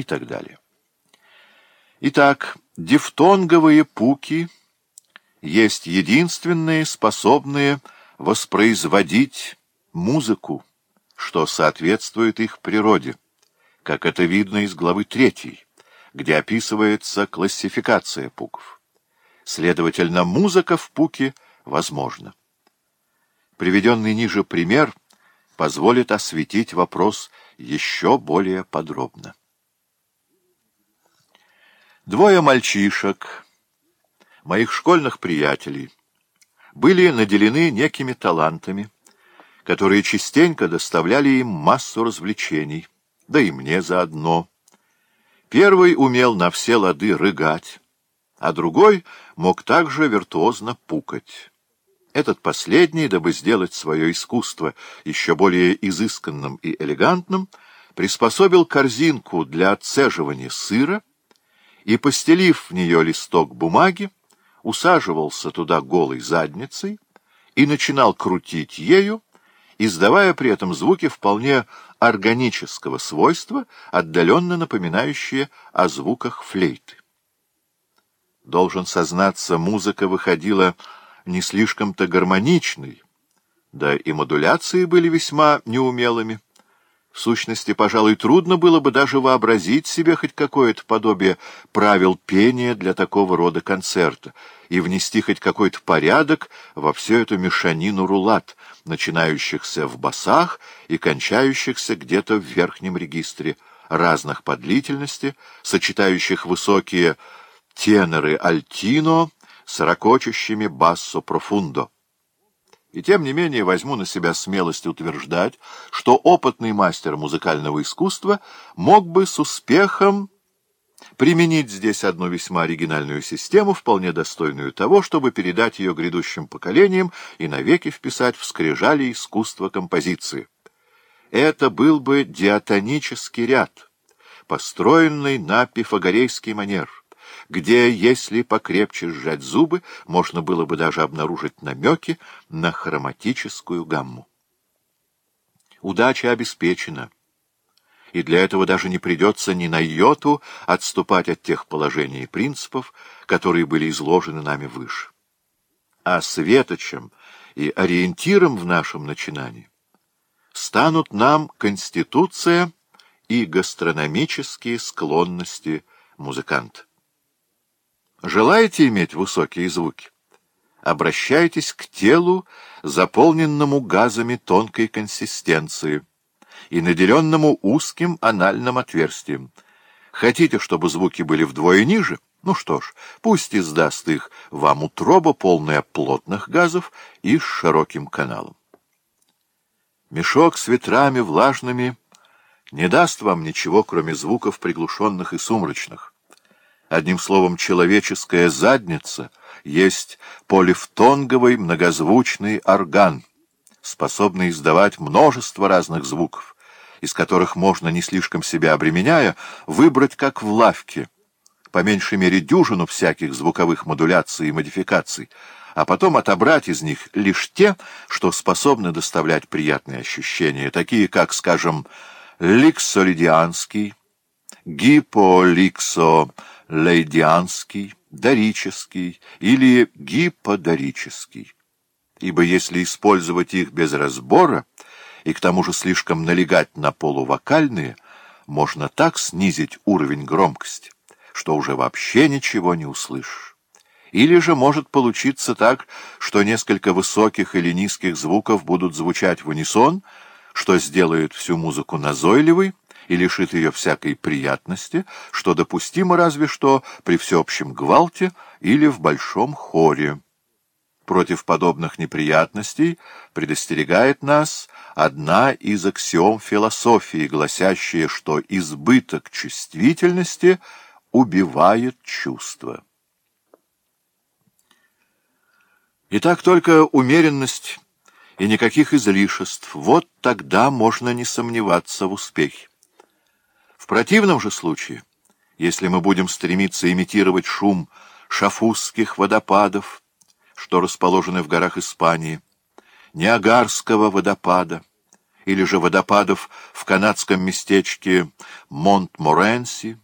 и так далее. Итак, дифтонговые пуки есть единственные, способные воспроизводить музыку, что соответствует их природе, как это видно из главы 3, где описывается классификация пуков. Следовательно, музыка в пуке возможна. Приведенный ниже пример позволит осветить вопрос еще более подробно. Двое мальчишек, моих школьных приятелей, были наделены некими талантами, которые частенько доставляли им массу развлечений, да и мне заодно. Первый умел на все лады рыгать, а другой мог также виртуозно пукать. Этот последний, дабы сделать свое искусство еще более изысканным и элегантным, приспособил корзинку для отцеживания сыра — и, постелив в нее листок бумаги, усаживался туда голой задницей и начинал крутить ею, издавая при этом звуки вполне органического свойства, отдаленно напоминающие о звуках флейты. Должен сознаться, музыка выходила не слишком-то гармоничной, да и модуляции были весьма неумелыми. В сущности, пожалуй, трудно было бы даже вообразить себе хоть какое-то подобие правил пения для такого рода концерта и внести хоть какой-то порядок во всю эту мешанину рулат, начинающихся в басах и кончающихся где-то в верхнем регистре, разных по длительности, сочетающих высокие теноры альтино с ракочущими бассо профундо. И тем не менее возьму на себя смелость утверждать, что опытный мастер музыкального искусства мог бы с успехом применить здесь одну весьма оригинальную систему, вполне достойную того, чтобы передать ее грядущим поколениям и навеки вписать в скрижали искусства композиции. Это был бы диатонический ряд, построенный на пифагорейский манер где, если покрепче сжать зубы, можно было бы даже обнаружить намеки на хроматическую гамму. Удача обеспечена и для этого даже не придется ни на йоту отступать от тех положений и принципов, которые были изложены нами выше. А светочем и ориентиром в нашем начинании станут нам Конституция и гастрономические склонности музыканта. Желаете иметь высокие звуки? Обращайтесь к телу, заполненному газами тонкой консистенции и наделенному узким анальным отверстием. Хотите, чтобы звуки были вдвое ниже? Ну что ж, пусть издаст их вам утроба, полная плотных газов и с широким каналом. Мешок с ветрами влажными не даст вам ничего, кроме звуков приглушенных и сумрачных. Одним словом, человеческая задница есть полифтонговый многозвучный орган, способный издавать множество разных звуков, из которых можно, не слишком себя обременяя, выбрать как в лавке, по меньшей мере дюжину всяких звуковых модуляций и модификаций, а потом отобрать из них лишь те, что способны доставлять приятные ощущения, такие как, скажем, ликсолидианский, гиполиксо лейдианский, дорический или гиподорический. Ибо если использовать их без разбора и к тому же слишком налегать на полувокальные, можно так снизить уровень громкости, что уже вообще ничего не услышишь. Или же может получиться так, что несколько высоких или низких звуков будут звучать в унисон, что сделает всю музыку назойливой, и лишит ее всякой приятности, что допустимо разве что при всеобщем гвалте или в большом хоре. Против подобных неприятностей предостерегает нас одна из аксиом философии, гласящая, что избыток чувствительности убивает чувства. Итак, только умеренность и никаких излишеств. Вот тогда можно не сомневаться в успехе противном же случае, если мы будем стремиться имитировать шум шафузских водопадов, что расположены в горах Испании, Ниагарского водопада, или же водопадов в канадском местечке Монт-Моренси,